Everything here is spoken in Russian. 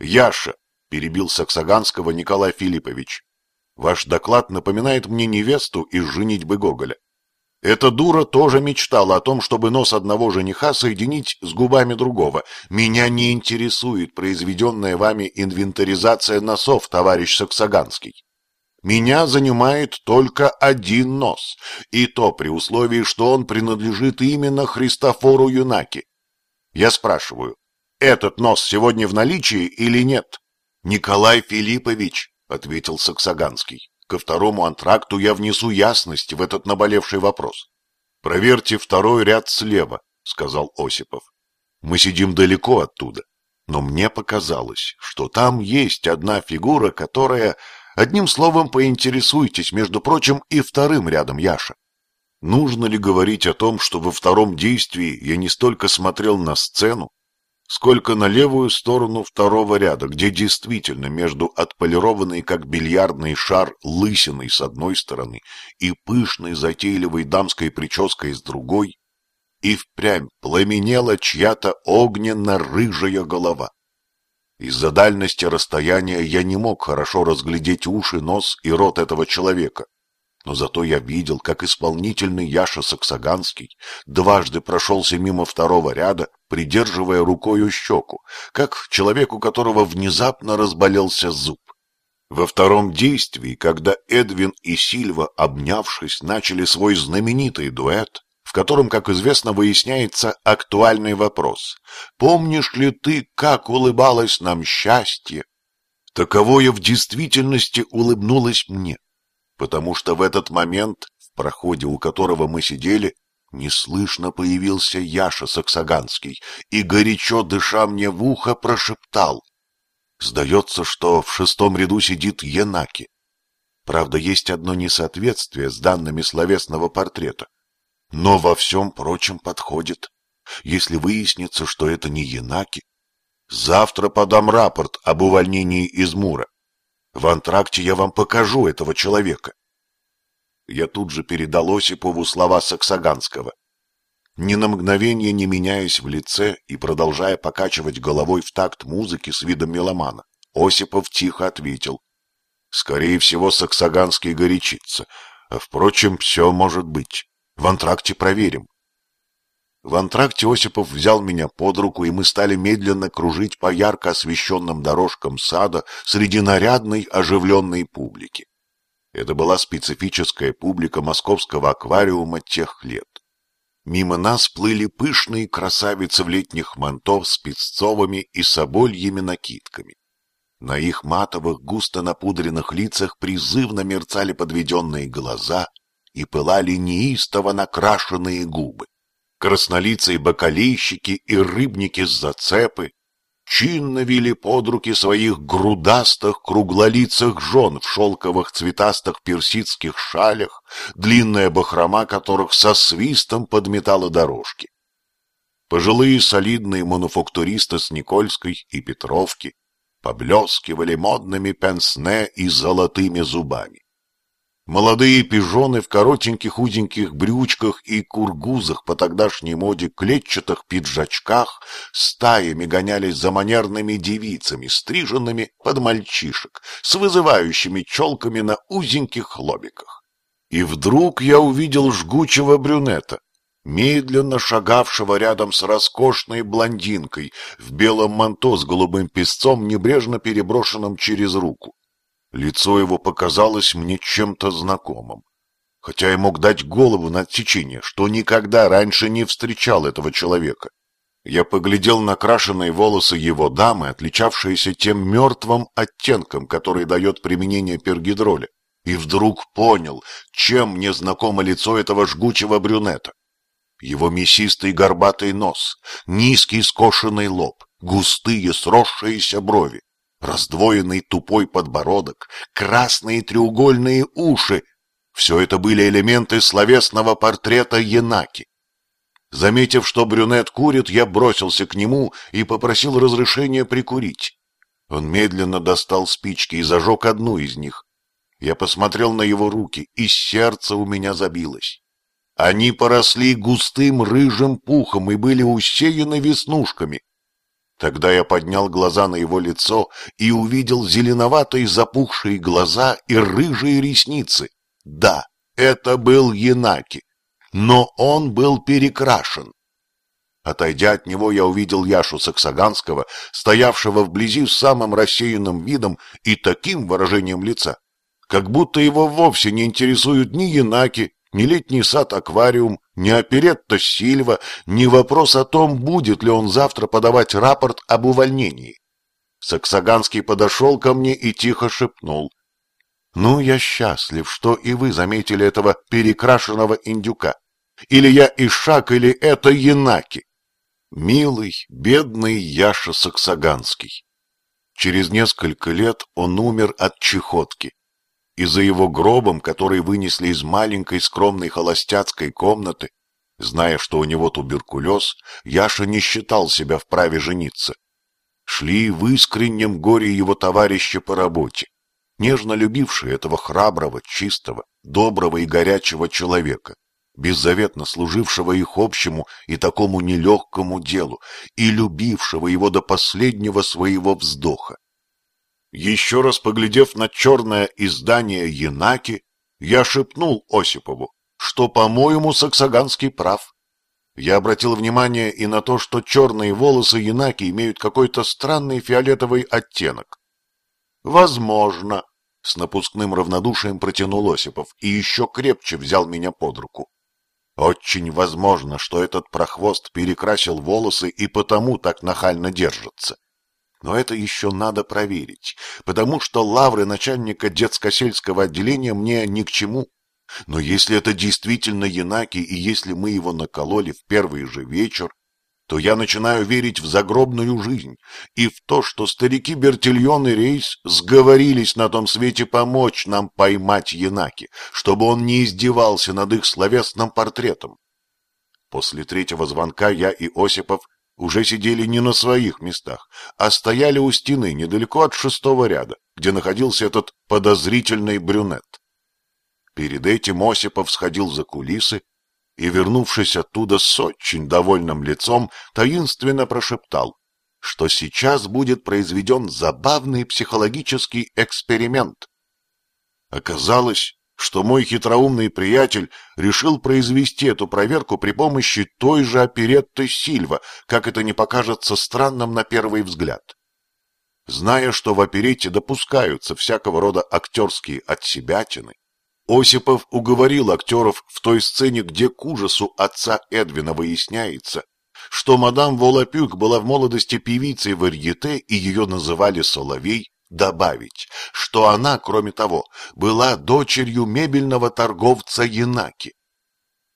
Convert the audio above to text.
Яша, перебил Саксаганского Николай Филиппович. Ваш доклад напоминает мне невесту из женитьбы Гоголя. Эта дура тоже мечтала о том, чтобы нос одного жениха соединить с губами другого. Меня не интересует произведенная вами инвентаризация носов, товарищ Саксаганский. Меня занимает только один нос, и то при условии, что он принадлежит именно Христофору Юнаки. Я спрашиваю, этот нос сегодня в наличии или нет? Николай Филиппович, ответил Саксаганский, ко второму антракту я внесу ясность в этот наболевший вопрос. Проверьте второй ряд слева, сказал Осипов. Мы сидим далеко оттуда, но мне показалось, что там есть одна фигура, которая Одним словом, поинтересуйтесь, между прочим, и вторым рядом Яша. Нужно ли говорить о том, что во втором действии я не столько смотрел на сцену, сколько на левую сторону второго ряда, где действительно между отполированной как бильярдный шар лысиной с одной стороны и пышной затейливой дамской прической с другой, и впрямь пламенела чья-то огненно-рыжая голова. Из-за дальности расстояния я не мог хорошо разглядеть уши, нос и рот этого человека. Но зато я видел, как исполнительный Яша Саксаганский дважды прошелся мимо второго ряда, придерживая рукою щеку, как человек, у которого внезапно разболелся зуб. Во втором действии, когда Эдвин и Сильва, обнявшись, начали свой знаменитый дуэт, в котором, как известно, выясняется актуальный вопрос. «Помнишь ли ты, как улыбалось нам счастье?» Таковое в действительности улыбнулось мне, потому что в этот момент, в проходе у которого мы сидели, неслышно появился Яша Саксаганский и, горячо дыша мне в ухо, прошептал. Сдается, что в шестом ряду сидит Янаки. Правда, есть одно несоответствие с данными словесного портрета но во всем прочем подходит. Если выяснится, что это не Янаки, завтра подам рапорт об увольнении из Мура. В антракте я вам покажу этого человека. Я тут же передал Осипову слова Саксаганского. Ни на мгновение не меняясь в лице и продолжая покачивать головой в такт музыки с видом меломана, Осипов тихо ответил. Скорее всего, Саксаганский горячится. А, впрочем, все может быть. В антракте проверим. В антракте Осипов взял меня под руку, и мы стали медленно кружить по ярко освещенным дорожкам сада среди нарядной оживленной публики. Это была специфическая публика московского аквариума тех лет. Мимо нас плыли пышные красавицы в летних мантов с песцовыми и собольями накидками. На их матовых, густо напудренных лицах призывно мерцали подведенные глаза, и пылали неистово накрашенные губы. Краснолицые бокалейщики и рыбники с зацепы чинно вели под руки своих грудастых круглолицых жен в шелковых цветастых персидских шалях, длинная бахрома которых со свистом подметала дорожки. Пожилые солидные мануфактуристы с Никольской и Петровки поблескивали модными пенсне и золотыми зубами. Молодые пижоны в коротеньких узеньких брючках и кургузах по тогдашней моде клетчатых пиджачках стаями гонялись за манерными девицами, стриженными под мальчишек, с вызывающими челками на узеньких лобиках. И вдруг я увидел жгучего брюнета, медленно шагавшего рядом с роскошной блондинкой в белом манто с голубым песцом, небрежно переброшенным через руку. Лицо его показалось мне чем-то знакомым. Хотя я мог дать голову на отсечение, что никогда раньше не встречал этого человека. Я поглядел на крашеные волосы его дамы, отличавшиеся тем мертвым оттенком, который дает применение пергидроля, и вдруг понял, чем мне знакомо лицо этого жгучего брюнета. Его мясистый горбатый нос, низкий скошенный лоб, густые сросшиеся брови, раздвоенный тупой подбородок, красные треугольные уши — все это были элементы словесного портрета Янаки. Заметив, что брюнет курит, я бросился к нему и попросил разрешения прикурить. Он медленно достал спички и зажег одну из них. Я посмотрел на его руки, и сердце у меня забилось. Они поросли густым рыжим пухом и были усеяны веснушками. Тогда я поднял глаза на его лицо и увидел зеленоватые запухшие глаза и рыжие ресницы. Да, это был Янаки, но он был перекрашен. Отойдя от него, я увидел Яшу Саксаганского, стоявшего вблизи с самым рассеянным видом и таким выражением лица, как будто его вовсе не интересуют ни Янаки, ни летний сад-аквариум, ни оперетта Сильва, ни вопрос о том, будет ли он завтра подавать рапорт об увольнении. Саксаганский подошел ко мне и тихо шепнул. «Ну, я счастлив, что и вы заметили этого перекрашенного индюка. Или я Ишак, или это Янаки. Милый, бедный Яша Саксаганский. Через несколько лет он умер от чехотки и за его гробом, который вынесли из маленькой скромной холостяцкой комнаты, зная, что у него туберкулез, Яша не считал себя вправе жениться. Шли в искреннем горе его товарища по работе, нежно любившие этого храброго, чистого, доброго и горячего человека, беззаветно служившего их общему и такому нелегкому делу, и любившего его до последнего своего вздоха. Еще раз поглядев на черное издание Янаки, я шепнул Осипову, что, по-моему, Саксаганский прав. Я обратил внимание и на то, что черные волосы Янаки имеют какой-то странный фиолетовый оттенок. «Возможно», — с напускным равнодушием протянул Осипов и еще крепче взял меня под руку. «Очень возможно, что этот прохвост перекрасил волосы и потому так нахально держится. Но это еще надо проверить, потому что лавры начальника детско-сельского отделения мне ни к чему. Но если это действительно Янаки, и если мы его накололи в первый же вечер, то я начинаю верить в загробную жизнь и в то, что старики Бертильон и Рейс сговорились на том свете помочь нам поймать Янаки, чтобы он не издевался над их словесным портретом. После третьего звонка я и Осипов уже сидели не на своих местах, а стояли у стены недалеко от шестого ряда, где находился этот подозрительный брюнет. Перед этим Осипов сходил за кулисы и, вернувшись оттуда с очень довольным лицом, таинственно прошептал, что сейчас будет произведен забавный психологический эксперимент. Оказалось, что мой хитроумный приятель решил произвести эту проверку при помощи той же оперетты Сильва, как это не покажется странным на первый взгляд. Зная, что в оперете допускаются всякого рода актерские отсебятины, Осипов уговорил актеров в той сцене, где к ужасу отца Эдвина выясняется, что мадам Волопюк была в молодости певицей варьете и ее называли Соловей, добавить, что она, кроме того, была дочерью мебельного торговца Янаки.